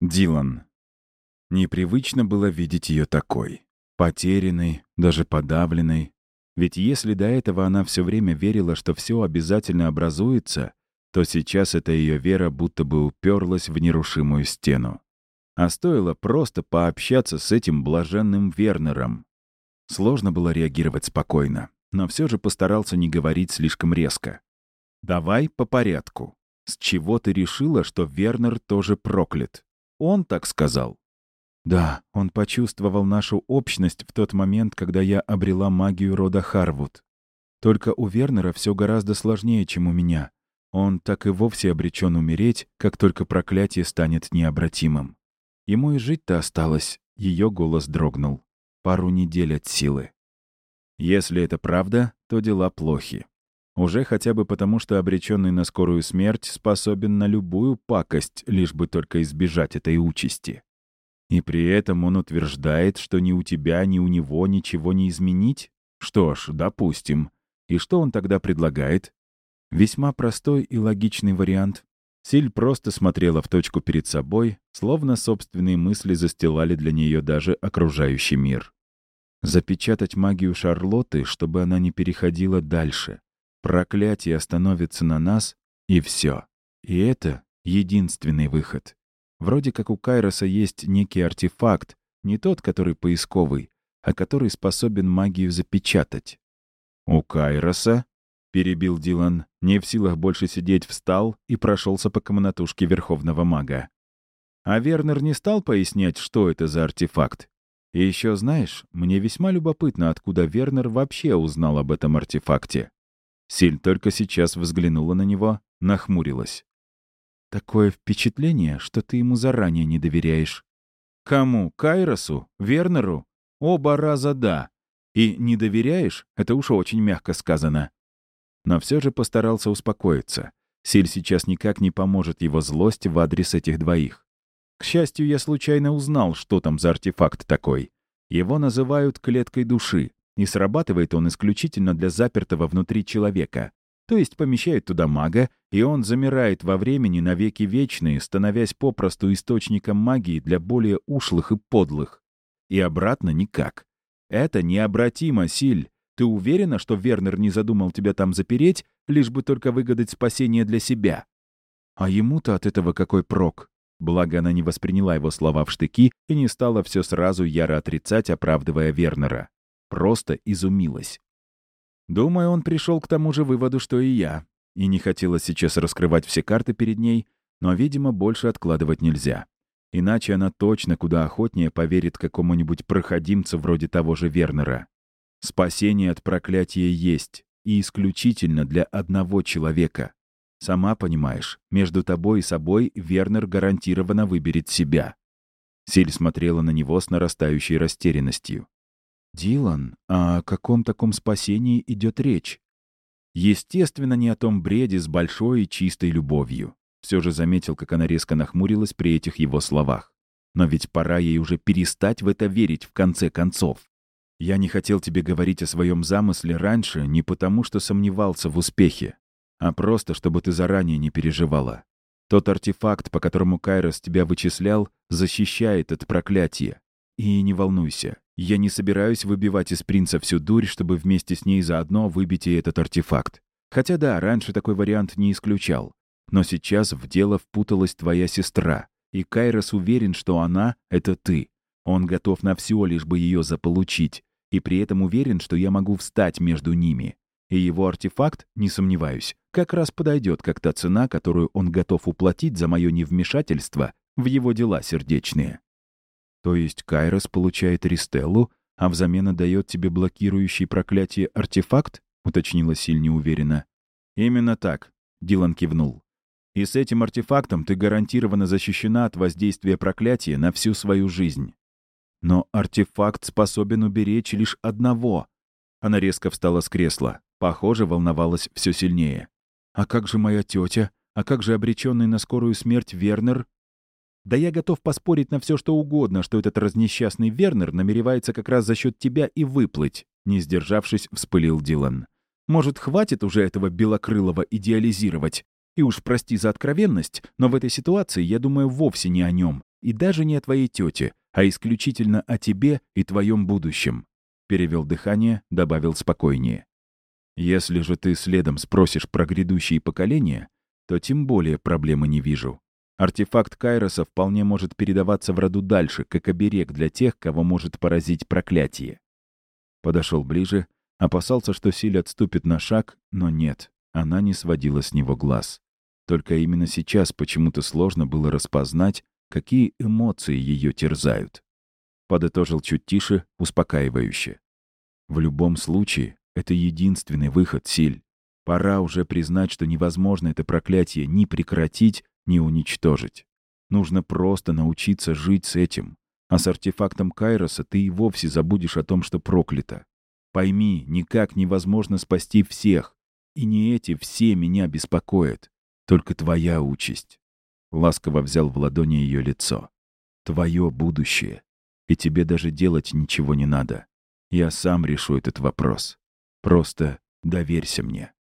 Дилан. Непривычно было видеть ее такой. Потерянной, даже подавленной. Ведь если до этого она все время верила, что все обязательно образуется, то сейчас эта ее вера будто бы уперлась в нерушимую стену. А стоило просто пообщаться с этим блаженным Вернером. Сложно было реагировать спокойно, но все же постарался не говорить слишком резко. «Давай по порядку. С чего ты решила, что Вернер тоже проклят? Он так сказал?» «Да, он почувствовал нашу общность в тот момент, когда я обрела магию рода Харвуд. Только у Вернера все гораздо сложнее, чем у меня. Он так и вовсе обречен умереть, как только проклятие станет необратимым. Ему и жить-то осталось, ее голос дрогнул. Пару недель от силы. Если это правда, то дела плохи. Уже хотя бы потому, что обреченный на скорую смерть способен на любую пакость, лишь бы только избежать этой участи. И при этом он утверждает, что ни у тебя, ни у него ничего не изменить? Что ж, допустим. И что он тогда предлагает? Весьма простой и логичный вариант. Силь просто смотрела в точку перед собой, словно собственные мысли застилали для нее даже окружающий мир. Запечатать магию Шарлотты, чтобы она не переходила дальше. Проклятие остановится на нас, и все. И это единственный выход. Вроде как у Кайроса есть некий артефакт, не тот, который поисковый, а который способен магию запечатать. «У Кайроса?» — перебил Дилан, не в силах больше сидеть, встал и прошелся по комнатушке Верховного Мага. А Вернер не стал пояснять, что это за артефакт. И еще знаешь, мне весьма любопытно, откуда Вернер вообще узнал об этом артефакте. Силь только сейчас взглянула на него, нахмурилась. Такое впечатление, что ты ему заранее не доверяешь. Кому? Кайросу? Вернеру? Оба раза да. И не доверяешь? Это уж очень мягко сказано. Но все же постарался успокоиться. Силь сейчас никак не поможет его злость в адрес этих двоих. К счастью, я случайно узнал, что там за артефакт такой. Его называют клеткой души, и срабатывает он исключительно для запертого внутри человека. То есть помещают туда мага, и он замирает во времени навеки вечные, становясь попросту источником магии для более ушлых и подлых. И обратно никак. Это необратимо, Силь. Ты уверена, что Вернер не задумал тебя там запереть, лишь бы только выгадать спасение для себя? А ему-то от этого какой прок? Благо, она не восприняла его слова в штыки и не стала все сразу яро отрицать, оправдывая Вернера. Просто изумилась. Думаю, он пришел к тому же выводу, что и я, и не хотела сейчас раскрывать все карты перед ней, но, видимо, больше откладывать нельзя. Иначе она точно куда охотнее поверит какому-нибудь проходимцу вроде того же Вернера. Спасение от проклятия есть, и исключительно для одного человека. Сама понимаешь, между тобой и собой Вернер гарантированно выберет себя. Силь смотрела на него с нарастающей растерянностью. «Дилан, о каком таком спасении идет речь?» Естественно, не о том бреде с большой и чистой любовью. Все же заметил, как она резко нахмурилась при этих его словах. Но ведь пора ей уже перестать в это верить в конце концов. Я не хотел тебе говорить о своем замысле раньше не потому, что сомневался в успехе, а просто, чтобы ты заранее не переживала. Тот артефакт, по которому Кайрос тебя вычислял, защищает от проклятия. И не волнуйся, я не собираюсь выбивать из принца всю дурь, чтобы вместе с ней заодно выбить и этот артефакт. Хотя да, раньше такой вариант не исключал. Но сейчас в дело впуталась твоя сестра, и Кайрос уверен, что она — это ты. Он готов на все, лишь бы ее заполучить, и при этом уверен, что я могу встать между ними. И его артефакт, не сомневаюсь, как раз подойдет как та цена, которую он готов уплатить за мое невмешательство в его дела сердечные. То есть Кайрос получает Ристеллу, а взамен отдает тебе блокирующий проклятие артефакт? уточнила Силь неуверенно. Именно так, Дилан кивнул. И с этим артефактом ты гарантированно защищена от воздействия проклятия на всю свою жизнь. Но артефакт способен уберечь лишь одного. Она резко встала с кресла. Похоже, волновалась все сильнее. «А как же моя тетя? А как же обреченный на скорую смерть Вернер?» Да я готов поспорить на все, что угодно, что этот разнесчастный Вернер намеревается как раз за счет тебя и выплыть», — не сдержавшись, вспылил Дилан. «Может, хватит уже этого белокрылого идеализировать? И уж прости за откровенность, но в этой ситуации я думаю вовсе не о нем, и даже не о твоей тете, а исключительно о тебе и твоем будущем. Перевел дыхание, добавил спокойнее. Если же ты следом спросишь про грядущие поколения, то тем более проблемы не вижу. Артефакт Кайроса вполне может передаваться в роду дальше, как оберег для тех, кого может поразить проклятие. Подошел ближе, опасался, что Силь отступит на шаг, но нет, она не сводила с него глаз. Только именно сейчас почему-то сложно было распознать, какие эмоции ее терзают. Подытожил чуть тише, успокаивающе. В любом случае, это единственный выход, Силь. Пора уже признать, что невозможно это проклятие ни прекратить, ни уничтожить. Нужно просто научиться жить с этим. А с артефактом Кайроса ты и вовсе забудешь о том, что проклято. Пойми, никак невозможно спасти всех. И не эти все меня беспокоят. Только твоя участь. Ласково взял в ладони ее лицо. Твое будущее. И тебе даже делать ничего не надо. Я сам решу этот вопрос. Просто доверься мне.